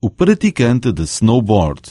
O praticante de snowboard.